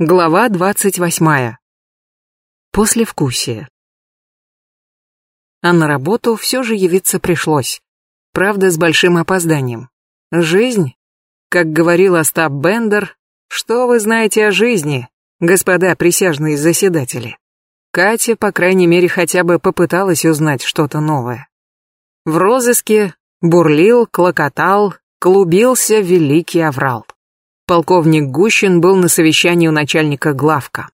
Глава двадцать восьмая. Послевкусие. А на работу все же явиться пришлось. Правда, с большим опозданием. Жизнь, как говорил Остап Бендер, что вы знаете о жизни, господа присяжные заседатели? Катя, по крайней мере, хотя бы попыталась узнать что-то новое. В розыске бурлил, клокотал, клубился великий аврал. Полковник Гущин был на совещании у начальника главка.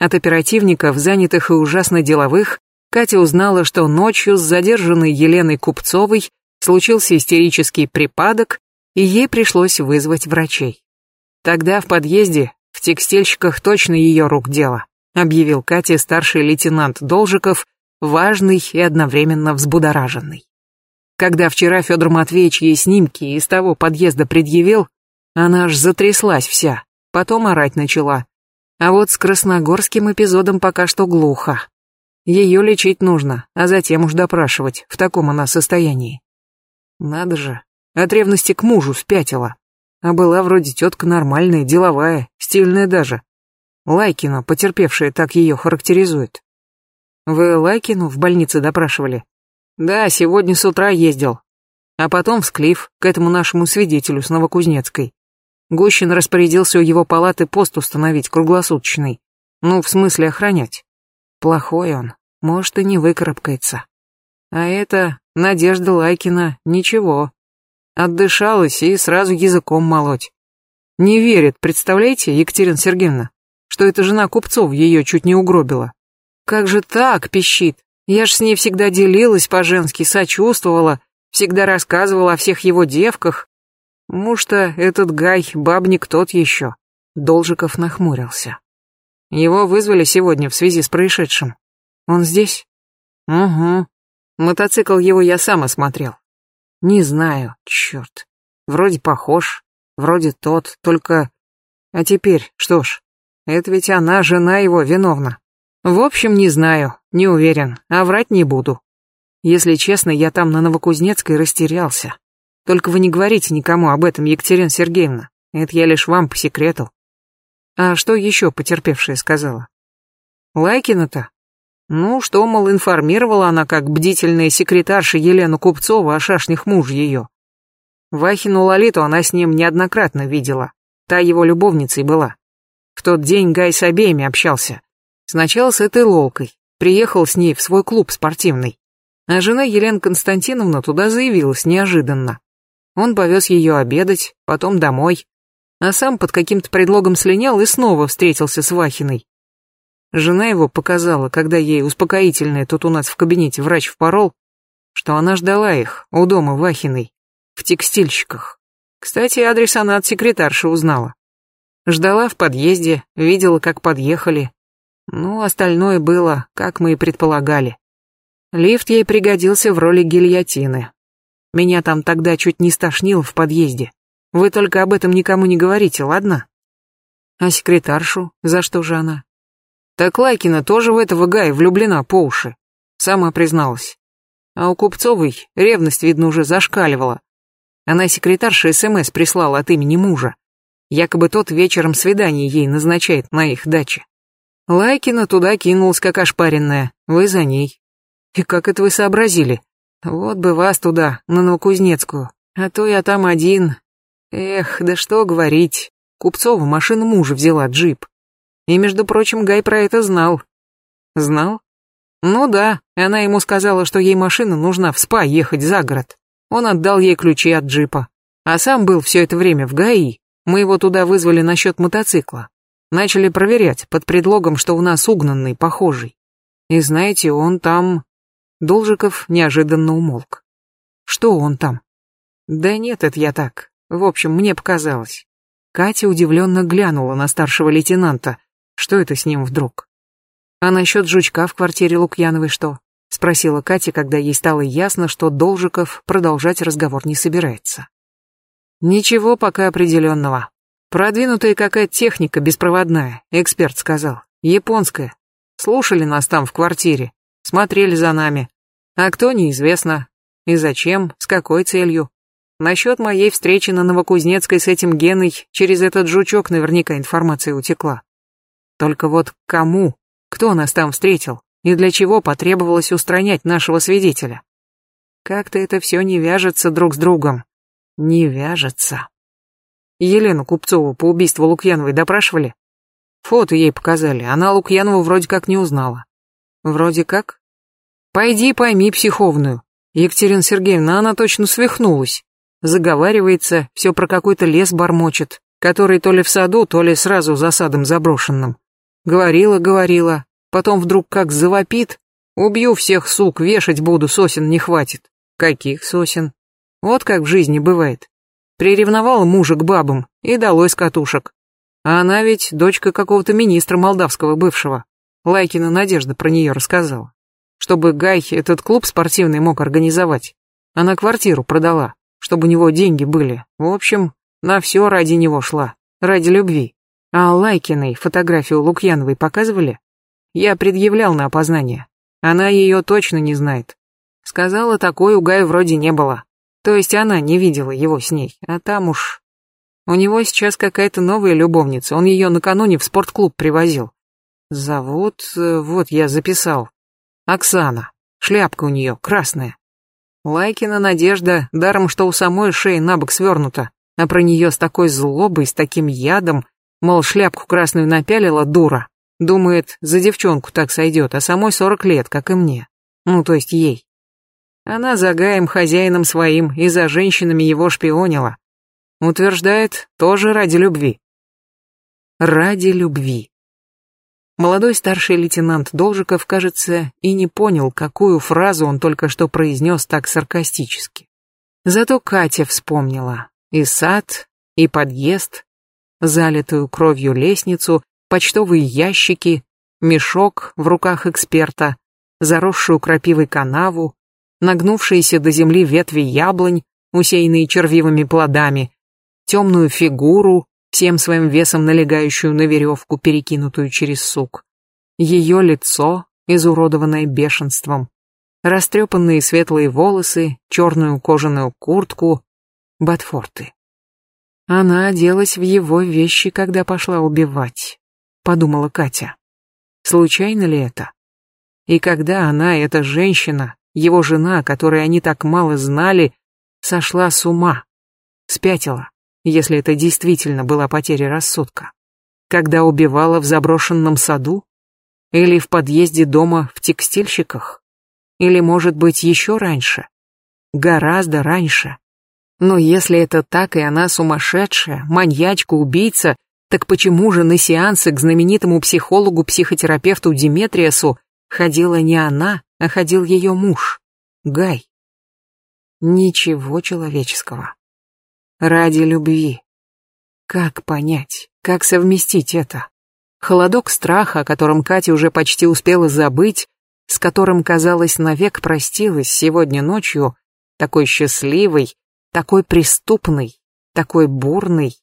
От оперативников, занятых и ужасно деловых, Катя узнала, что ночью с задержанной Еленой Купцовой случился истерический припадок, и ей пришлось вызвать врачей. Тогда в подъезде, в текстильщиках точно ее рук дело, объявил Кате старший лейтенант Должиков, важный и одновременно взбудораженный. Когда вчера Федор Матвеевич ей снимки из того подъезда предъявил, она аж затряслась вся, потом орать начала. А вот с красногорским эпизодом пока что глухо. Ее лечить нужно, а затем уж допрашивать, в таком она состоянии. Надо же, от ревности к мужу спятила. А была вроде тетка нормальная, деловая, стильная даже. Лайкина, потерпевшая, так ее характеризует. Вы Лайкину в больнице допрашивали? Да, сегодня с утра ездил. А потом в Склиф, к этому нашему свидетелю с Новокузнецкой. Гущин распорядился у его палаты пост установить круглосуточный. Ну, в смысле охранять. Плохой он, может и не выкарабкается. А это Надежда Лайкина ничего. Отдышалась и сразу языком молоть. Не верит, представляете, Екатерина Сергеевна, что эта жена купцов ее чуть не угробила. Как же так, пищит. Я ж с ней всегда делилась по-женски, сочувствовала, всегда рассказывала о всех его девках, Муж-то этот Гай, бабник тот еще. Должиков нахмурился. Его вызвали сегодня в связи с происшедшим. Он здесь? Угу. Мотоцикл его я сам осмотрел. Не знаю, черт. Вроде похож, вроде тот, только... А теперь, что ж, это ведь она, жена его, виновна. В общем, не знаю, не уверен, а врать не буду. Если честно, я там на Новокузнецкой растерялся. Только вы не говорите никому об этом, Екатерина Сергеевна. Это я лишь вам по секрету. А что еще потерпевшая сказала? Лайкина-то? Ну, что, мол, информировала она как бдительная секретарша Елену Купцова о шашнях муж ее. Вахину Лолиту она с ним неоднократно видела. Та его любовницей была. В тот день Гай с обеими общался. Сначала с этой Лолкой. Приехал с ней в свой клуб спортивный. А жена Елена Константиновна туда заявилась неожиданно. Он повез ее обедать, потом домой, а сам под каким-то предлогом слинял и снова встретился с Вахиной. Жена его показала, когда ей успокоительное тут у нас в кабинете врач впорол, что она ждала их у дома Вахиной, в текстильщиках. Кстати, адрес она от секретарши узнала. Ждала в подъезде, видела, как подъехали. Ну, остальное было, как мы и предполагали. Лифт ей пригодился в роли гильотины. Меня там тогда чуть не стошнило в подъезде. Вы только об этом никому не говорите, ладно? А секретаршу, за что же она? Так Лайкина тоже в этого Гая влюблена по уши. Сама призналась. А у Купцовой ревность, видно, уже зашкаливала. Она секретарше СМС прислала от имени мужа. Якобы тот вечером свидание ей назначает на их даче. Лайкина туда кинулась как ошпаренная, вы за ней. И как это вы сообразили? Вот бы вас туда, на Новокузнецкую, а то я там один. Эх, да что говорить. Купцова машину мужа взяла, джип. И, между прочим, Гай про это знал. Знал? Ну да, она ему сказала, что ей машина нужна в СПА ехать за город. Он отдал ей ключи от джипа. А сам был все это время в ГАИ. Мы его туда вызвали насчет мотоцикла. Начали проверять, под предлогом, что у нас угнанный, похожий. И знаете, он там... Должиков неожиданно умолк. Что он там? Да нет, это я так. В общем, мне показалось. Катя удивленно глянула на старшего лейтенанта. Что это с ним вдруг? А насчет жучка в квартире Лукьяновой что? Спросила Катя, когда ей стало ясно, что Должиков продолжать разговор не собирается. Ничего пока определенного. Продвинутая какая-то техника беспроводная, эксперт сказал. Японская. Слушали нас там в квартире смотрели за нами. А кто, неизвестно. И зачем, с какой целью. Насчет моей встречи на Новокузнецкой с этим Геной через этот жучок наверняка информация утекла. Только вот кому? Кто нас там встретил? И для чего потребовалось устранять нашего свидетеля? Как-то это все не вяжется друг с другом. Не вяжется. Елену Купцову по убийству Лукьяновой допрашивали? Фото ей показали, она Лукьянову вроде как не узнала. Вроде как? Пойди пойми психовную. Екатерина Сергеевна, она точно свихнулась. Заговаривается, все про какой-то лес бормочет, который то ли в саду, то ли сразу за садом заброшенным. Говорила, говорила, потом вдруг как завопит. Убью всех сук, вешать буду, сосен не хватит. Каких сосен? Вот как в жизни бывает. Приревновала мужа к бабам и долой с катушек. А она ведь дочка какого-то министра молдавского бывшего. Лайкина Надежда про нее рассказала. Чтобы Гай этот клуб спортивный мог организовать. Она квартиру продала, чтобы у него деньги были. В общем, на все ради него шла. Ради любви. А Лайкиной фотографию Лукьяновой показывали? Я предъявлял на опознание. Она ее точно не знает. Сказала, такой у Гая вроде не было. То есть она не видела его с ней, а там уж... У него сейчас какая-то новая любовница, он ее накануне в спортклуб привозил. Зовут... Э, вот я записал. Оксана. Шляпка у нее красная. Лайкина Надежда, даром что у самой шеи набок свернута, а про нее с такой злобой, с таким ядом, мол, шляпку красную напялила дура. Думает, за девчонку так сойдет, а самой сорок лет, как и мне. Ну, то есть ей. Она за Гаем хозяином своим и за женщинами его шпионила. Утверждает, тоже ради любви. Ради любви. Молодой старший лейтенант Должиков, кажется, и не понял, какую фразу он только что произнес так саркастически. Зато Катя вспомнила. И сад, и подъезд, залитую кровью лестницу, почтовые ящики, мешок в руках эксперта, заросшую крапивой канаву, нагнувшиеся до земли ветви яблонь, усеянные червивыми плодами, темную фигуру, всем своим весом налегающую на веревку, перекинутую через сук. Ее лицо, изуродованное бешенством, растрепанные светлые волосы, черную кожаную куртку, ботфорты. Она оделась в его вещи, когда пошла убивать, подумала Катя. Случайно ли это? И когда она, эта женщина, его жена, которой они так мало знали, сошла с ума, спятила, если это действительно была потеря рассудка. Когда убивала в заброшенном саду? Или в подъезде дома в текстильщиках? Или, может быть, еще раньше? Гораздо раньше. Но если это так, и она сумасшедшая, маньячка, убийца, так почему же на сеансы к знаменитому психологу-психотерапевту Диметриасу ходила не она, а ходил ее муж, Гай. Ничего человеческого. Ради любви. Как понять, как совместить это? Холодок страха, о котором Катя уже почти успела забыть, с которым, казалось, навек простилась сегодня ночью, такой счастливый, такой преступный, такой бурный,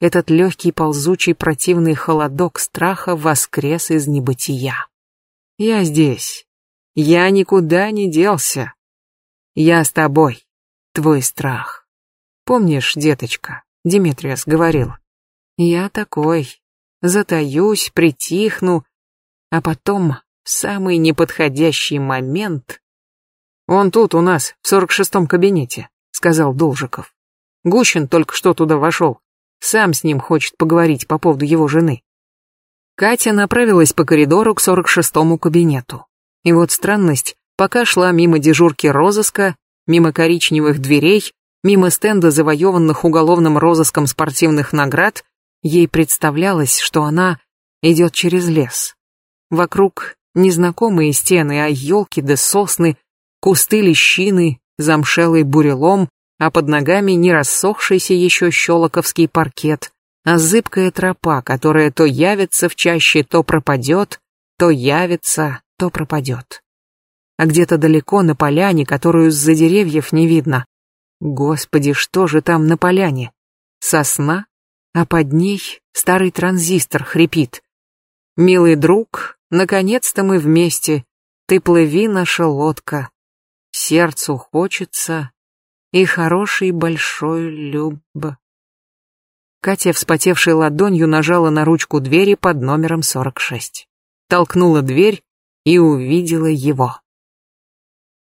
этот легкий ползучий противный холодок страха воскрес из небытия. Я здесь, я никуда не делся. Я с тобой, твой страх. Помнишь, деточка, Димитриас говорил, я такой, затаюсь, притихну, а потом, в самый неподходящий момент... Он тут у нас, в сорок шестом кабинете, сказал Должиков. Гущин только что туда вошел. Сам с ним хочет поговорить по поводу его жены. Катя направилась по коридору к сорок шестому кабинету. И вот странность, пока шла мимо дежурки розыска, мимо коричневых дверей, мимо стенда завоеванных уголовным розыском спортивных наград, ей представлялось, что она идет через лес. Вокруг незнакомые стены, а елки да сосны, кусты лещины, замшелый бурелом, а под ногами не рассохшийся еще щелоковский паркет, а зыбкая тропа, которая то явится в чаще, то пропадет, то явится, то пропадет. А где-то далеко на поляне, которую из-за деревьев не видно. Господи, что же там на поляне? Сосна? А под ней старый транзистор хрипит. «Милый друг, наконец-то мы вместе. Ты плыви, наша лодка. Сердцу хочется и хороший большой люб...» Катя, вспотевшей ладонью, нажала на ручку двери под номером 46. Толкнула дверь и увидела его.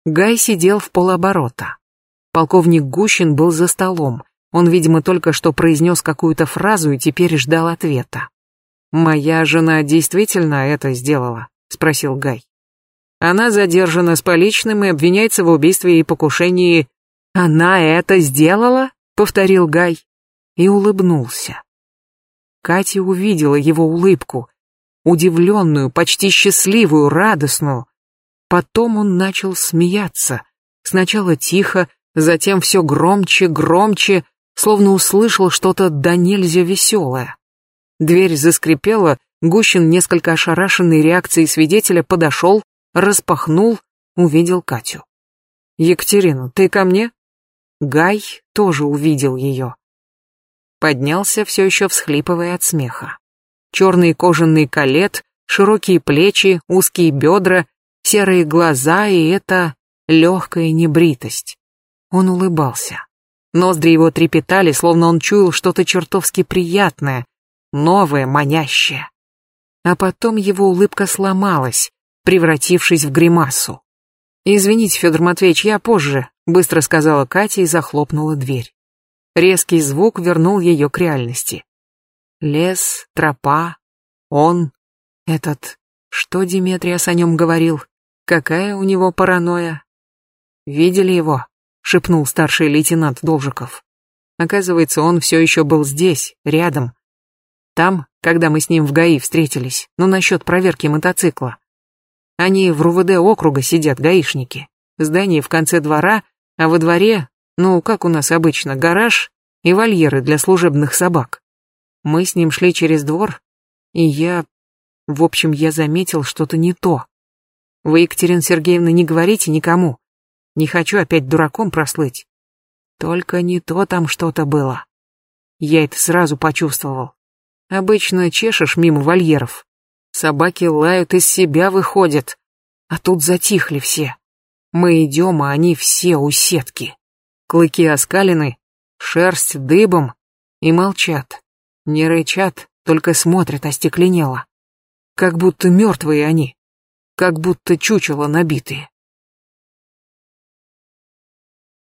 Гай сидел в полоборота. Полковник Гущин был за столом. Он, видимо, только что произнес какую-то фразу и теперь ждал ответа. «Моя жена действительно это сделала?» — спросил Гай. «Она задержана с поличным и обвиняется в убийстве и покушении». «Она это сделала?» — повторил Гай и улыбнулся. Катя увидела его улыбку, удивленную, почти счастливую, радостную. Потом он начал смеяться, сначала тихо, затем все громче, громче, словно услышал что-то да нельзя веселое. Дверь заскрипела, Гущин, несколько ошарашенный реакцией свидетеля, подошел, распахнул, увидел Катю. «Екатерина, ты ко мне?» Гай тоже увидел ее. Поднялся, все еще всхлипывая от смеха. Черный кожаный колет, широкие плечи, узкие бедра, серые глаза и эта легкая небритость. Он улыбался. Ноздри его трепетали, словно он чуял что-то чертовски приятное, новое, манящее. А потом его улыбка сломалась, превратившись в гримасу. «Извините, Федор Матвеевич, я позже», — быстро сказала Катя и захлопнула дверь. Резкий звук вернул ее к реальности. Лес, тропа, он, этот... Что Диметриас о нем говорил? Какая у него паранойя? Видели его? Шепнул старший лейтенант Должиков. Оказывается, он все еще был здесь, рядом. Там, когда мы с ним в ГАИ встретились, ну насчет проверки мотоцикла. Они в РУВД округа сидят, гаишники. Здание в конце двора, а во дворе, ну, как у нас обычно, гараж и вольеры для служебных собак. Мы с ним шли через двор, и я... В общем, я заметил что-то не то. Вы, Екатерина Сергеевна, не говорите никому. Не хочу опять дураком прослыть. Только не то там что-то было. Я это сразу почувствовал. Обычно чешешь мимо вольеров. Собаки лают, из себя выходят. А тут затихли все. Мы идем, а они все у сетки. Клыки оскалены, шерсть дыбом и молчат. Не рычат, только смотрят остекленело. Как будто мертвые они. Как будто чучело набитые.